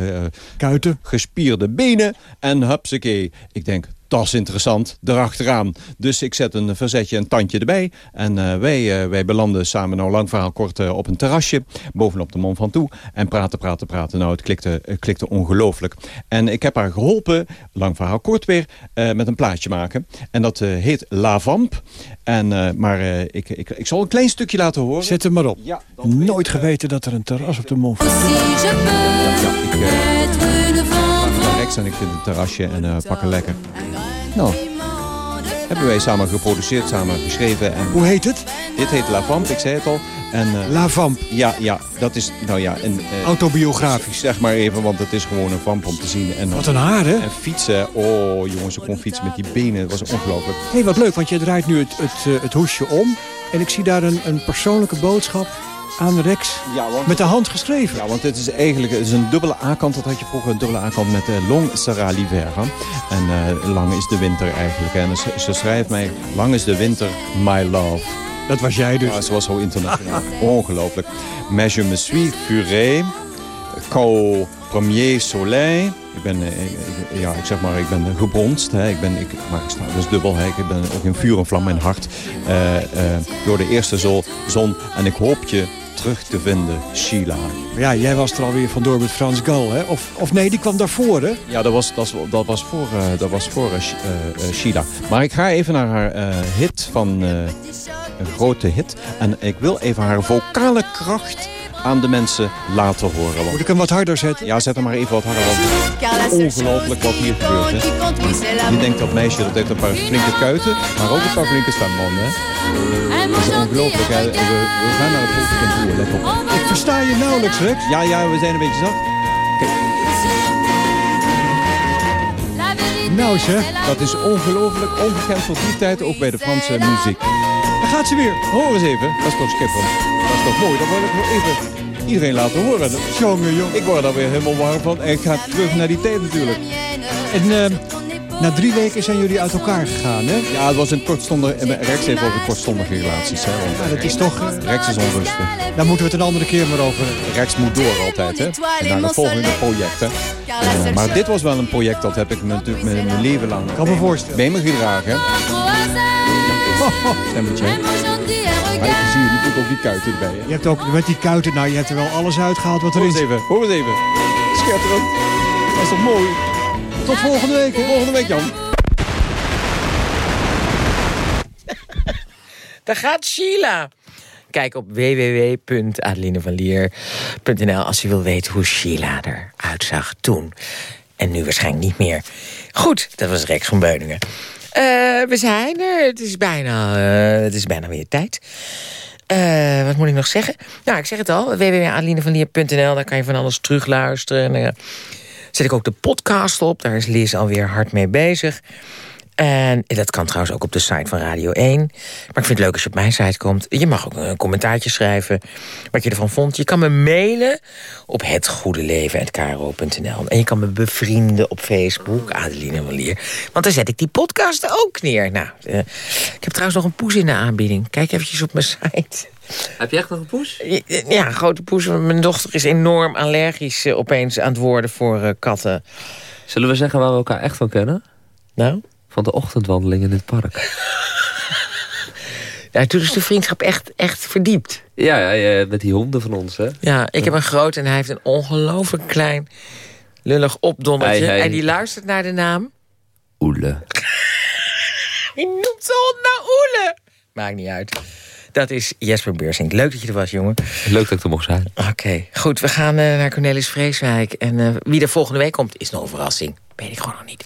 Kuiten. Gespierde benen. En hupsakee. Ik denk, dat is interessant, erachteraan. Dus ik zet een verzetje, een tandje erbij. En uh, wij, uh, wij belanden samen, nou lang verhaal kort, uh, op een terrasje. Bovenop de Mont Ventoux. En praten, praten, praten. Nou, het klikte, het klikte ongelooflijk. En ik heb haar geholpen, lang verhaal kort weer, met een plaatje maken. En dat heet La Vamp. En, maar ik, ik, ik zal een klein stukje laten horen. Zet hem maar op. Ja, Nooit geweten dat er een terras op de Mont Ventoux is. Ja, ja, ik... En ik vind het terrasje en pakken lekker. Nou, hebben wij samen geproduceerd, samen geschreven. En Hoe heet het? Dit heet La Vamp, ik zei het al. En, uh, La Vamp? Ja, ja, dat is, nou ja... Een, uh, Autobiografisch? Zeg maar even, want het is gewoon een vamp om te zien. En, wat een haar, hè? En fietsen, oh jongens, ze kon fietsen met die benen, dat was ongelooflijk. Hé, hey, wat leuk, want je draait nu het, het, uh, het hoesje om. En ik zie daar een, een persoonlijke boodschap aan Rex ja, want, met de hand geschreven. Ja, want het is eigenlijk het is een dubbele A-kant. Dat had je vroeger een dubbele A-kant met uh, Long sera l'hiver. En uh, lang is de winter eigenlijk. En ze, ze, schrijft mij, lang is de winter, my love. Dat was jij dus. Ja, ze was zo internationaal. Ongelooflijk. Mais je me suis furé cacao premier soleil. Ik ben, eh, ik- ja, ik zeg maar, ik ben gebronst. Hè. Ik ben, ik, maar ik sta dus dubbel. Hè. Ik ben ook in vuur en vlam in hart. Eh, eh, door de eerste zo- zon. En ik hoop je terug te vinden, Sheila. Ja, jij was er alweer vandoor met Frans Gal, hè? Of, of nee, die kwam daarvoor, hè? Ja, dat was, dat was, dat was voor, eh, dat was voor eh, eh, Sheila. Maar ik ga even naar haar hit van... een grote hit. En ik wil even haar vocale kracht aan de mensen laten horen. Want... Moet ik hem wat harder zetten? Ja, zet hem maar even wat harder. Want ongelooflijk wat hier gebeurt. Hè. Je denkt dat meisje dat heeft een paar flinke kuiten, maar ook een paar flinke. Hè. Dat is ongelooflijk. Hè. We, we gaan naar het hoofdkantoor, let op. Ik versta je nauwelijks, Rex. Ja, ja, we zijn een beetje zacht. Nou zeg. Dat is ongelooflijk, ongekend voor die tijd, ook bij de Franse muziek. Daar gaat ze weer. Hoor eens even, dat is toch schitterend. Dat is toch mooi, dat wil ik nog even iedereen laten horen. Jongen, jongen. Ik word daar weer helemaal warm van en ik ga terug naar die tijd natuurlijk. En eh, na drie weken zijn jullie uit elkaar gegaan, hè? Ja, het was een kortstondige... Rex heeft over kortstondige relaties. Hè, want Ja, dat is toch... eh, Rex is onrustig. daar moeten we het een andere keer maar over. Rex moet door altijd, hè. En naar het volgende project, hè. Eh, maar dit was wel een project, dat heb ik natuurlijk mijn, mijn leven lang... Kan me voorstellen. Bij me gedragen, hè. Stemmetje. Maar ik zie je, die doet ook die kuiten erbij, hè. Je hebt ook met die kuiten, nou, je hebt er wel alles uitgehaald wat Hoor erin eens zit. even, hoor eens even. Schitterend. Dat is toch mooi? Tot volgende week. Tot volgende week, Jan. Daar gaat Sheila. Kijk op www.adelinevanlier.nl als u wil weten hoe Sheila eruit zag toen. En nu waarschijnlijk niet meer. Goed, dat was Rex van Beuningen. Eh, we zijn er. Het is bijna, eh, het is bijna weer tijd. Eh, wat moet ik nog zeggen? Nou, ik zeg het al. www.adelinevanlier.nl Daar kan je van alles terugluisteren. En, eh, zet ik ook de podcast op. Daar is Liz alweer hard mee bezig. En dat kan trouwens ook op de site van Radio 1. Maar ik vind het leuk als je op mijn site komt. Je mag ook een commentaartje schrijven wat je ervan vond. Je kan me mailen op hetgoedeleven.kro.nl. En je kan me bevrienden op Facebook, Adeline Walier. Want daar zet ik die podcast ook neer. Nou, eh, ik heb trouwens nog een poes in de aanbieding. Kijk eventjes op mijn site. Heb je echt nog een poes? Ja, een grote poes. Mijn dochter is enorm allergisch eh, opeens aan het worden voor eh, katten. Zullen we zeggen waar we elkaar echt van kennen? Nou? Van de ochtendwandeling in het park. Ja, toen is de vriendschap echt, echt verdiept. Ja, ja, ja, met die honden van ons, hè? Ja, ik heb een groot en hij heeft een ongelooflijk klein lullig opdondertje. Hij- hij- En die luistert naar de naam. Oele. Hij noemt zijn hond nou Oele. Maakt niet uit. Dat is Jesper Beursink. Leuk dat je er was, jongen. Leuk dat ik er mocht zijn. Oké, goed. We gaan eh, naar Cornelis Vreeswijk. En eh, wie er volgende week komt, is nog een verrassing. Weet ik gewoon nog niet.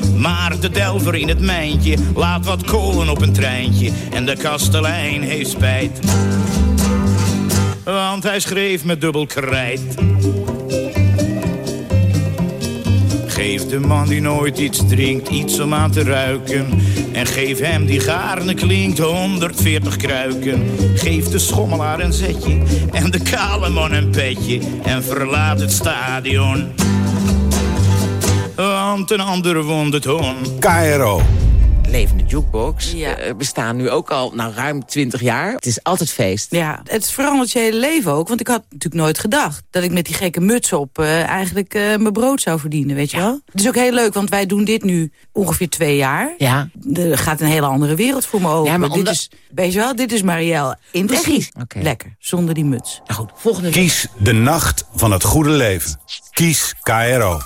Maar de delver in het mijntje laat wat kolen op een treintje. En de kastelein heeft spijt. Want hij schreef met dubbel krijt. Geef de man die nooit iets drinkt iets om aan te ruiken. En geef hem die gaarne klinkt 140 kruiken. Geef de schommelaar een zetje en de kale man een petje. En verlaat het stadion. Want een ander won. KRO. Levende Jukebox eh, bestaan nu ook al nou, ruim 20 jaar. Het is altijd feest. Ja, het verandert je hele leven ook. Want ik had natuurlijk nooit gedacht dat ik met die gekke muts op... eh, eigenlijk eh, mijn brood zou verdienen, weet je wel? Het is ook heel leuk, want wij doen dit nu ongeveer twee jaar. Ja. Er gaat een hele andere wereld voor me open. Ja, maar dit omdat- is, weet je wel, dit is Marielle in het Precies. Lekker, zonder die muts. Nou goed, volgende Kies de nacht van het goede leven. Kies KRO.